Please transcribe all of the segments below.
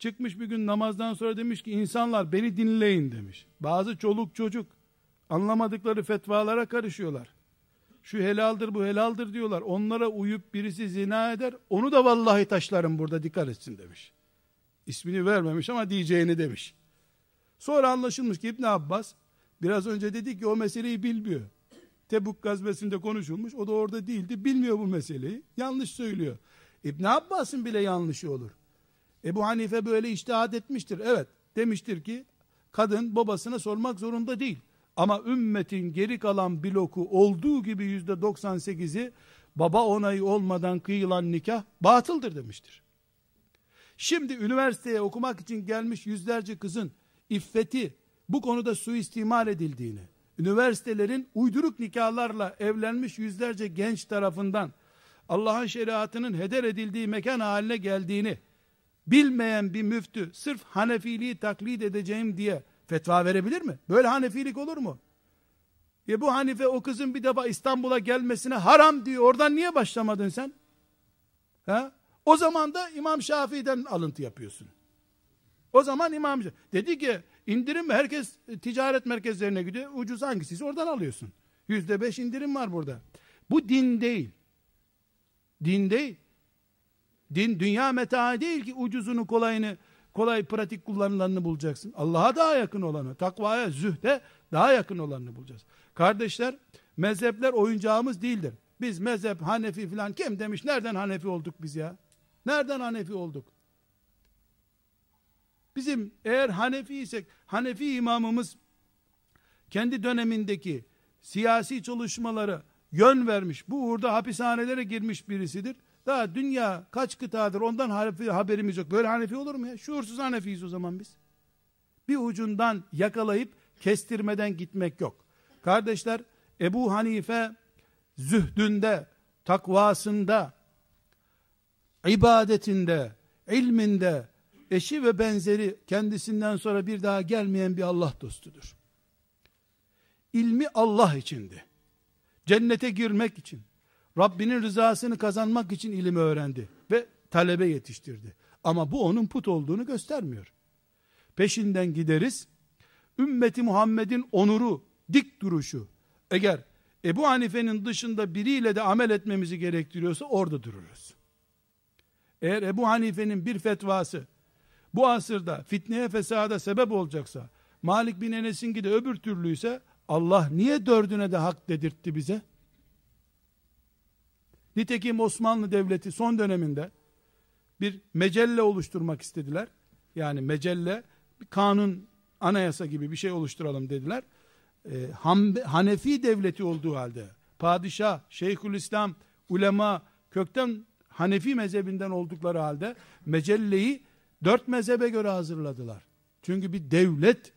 Çıkmış bir gün namazdan sonra demiş ki insanlar beni dinleyin demiş. Bazı çoluk çocuk anlamadıkları fetvalara karışıyorlar. Şu helaldir bu helaldir diyorlar. Onlara uyup birisi zina eder. Onu da vallahi taşlarım burada dikkat etsin demiş. İsmini vermemiş ama diyeceğini demiş. Sonra anlaşılmış ki İbn Abbas biraz önce dedi ki o meseleyi bilmiyor. Tebuk gazvesinde konuşulmuş. O da orada değildi. Bilmiyor bu meseleyi. Yanlış söylüyor. İbn Abbas'ın bile yanlışı olur. Ebu Hanife böyle iştihad etmiştir. Evet demiştir ki kadın babasına sormak zorunda değil. Ama ümmetin geri kalan bloku olduğu gibi yüzde 98'i baba onayı olmadan kıyılan nikah batıldır demiştir. Şimdi üniversiteye okumak için gelmiş yüzlerce kızın iffeti bu konuda suistimal edildiğini, üniversitelerin uyduruk nikahlarla evlenmiş yüzlerce genç tarafından Allah'ın şeriatının heder edildiği mekan haline geldiğini bilmeyen bir müftü sırf Hanefiliği taklit edeceğim diye fetva verebilir mi? Böyle Hanefilik olur mu? E bu Hanife o kızın bir defa İstanbul'a gelmesine haram diyor. Oradan niye başlamadın sen? Ha? O zaman da İmam Şafii'den alıntı yapıyorsun. O zaman İmam Şafii dedi ki indirim herkes ticaret merkezlerine gidiyor. Ucuz hangisiyse oradan alıyorsun. Yüzde beş indirim var burada. Bu din değil. Din değil. Din dünya metaı değil ki ucuzunu kolayını kolay pratik kullanılanını bulacaksın. Allah'a daha yakın olanı, takvaya, zühde daha yakın olanını bulacağız. Kardeşler, mezhepler oyuncağımız değildir. Biz mezhep, Hanefi filan kim demiş? Nereden Hanefi olduk biz ya? Nereden Hanefi olduk? Bizim eğer Hanefi isek, Hanefi imamımız kendi dönemindeki siyasi çalışmaları yön vermiş, bu uğurda hapishanelere girmiş birisidir. Daha dünya kaç kıtadır ondan haberimiz yok. Böyle Hanefi olur mu ya? Şuursuz Hanefiyiz o zaman biz. Bir ucundan yakalayıp kestirmeden gitmek yok. Kardeşler Ebu Hanife zühdünde, takvasında, ibadetinde, ilminde, eşi ve benzeri kendisinden sonra bir daha gelmeyen bir Allah dostudur. İlmi Allah içindi. Cennete girmek için, Rabbinin rızasını kazanmak için ilim öğrendi ve talebe yetiştirdi. Ama bu onun put olduğunu göstermiyor. Peşinden gideriz. Ümmeti Muhammed'in onuru, dik duruşu. Eğer Ebu Hanife'nin dışında biriyle de amel etmemizi gerektiriyorsa orada dururuz. Eğer Ebu Hanife'nin bir fetvası bu asırda fitneye fesada sebep olacaksa Malik bin Enes'in de öbür türlüyse Allah niye dördüne de hak dedirtti bize? Nitekim Osmanlı Devleti son döneminde bir mecelle oluşturmak istediler. Yani mecelle, kanun, anayasa gibi bir şey oluşturalım dediler. Ee, Hanefi devleti olduğu halde, padişah, şeyhülislam, ulema, kökten Hanefi mezhebinden oldukları halde, mecelleyi dört mezhebe göre hazırladılar. Çünkü bir devlet,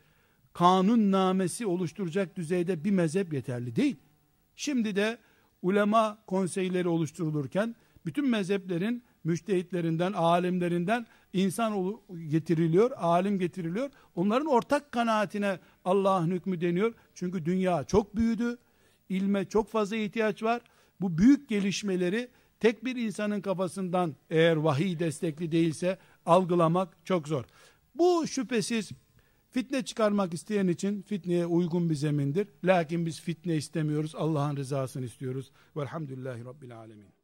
kanun namesi oluşturacak düzeyde bir mezhep yeterli değil. Şimdi de ulema konseyleri oluşturulurken bütün mezheplerin müştehitlerinden, alimlerinden insan getiriliyor, alim getiriliyor. Onların ortak kanaatine Allah'ın hükmü deniyor. Çünkü dünya çok büyüdü. ilme çok fazla ihtiyaç var. Bu büyük gelişmeleri tek bir insanın kafasından eğer vahiy destekli değilse algılamak çok zor. Bu şüphesiz Fitne çıkarmak isteyen için fitneye uygun bir zemindir. Lakin biz fitne istemiyoruz. Allah'ın rızasını istiyoruz. Velhamdülillahi Rabbil Alemin.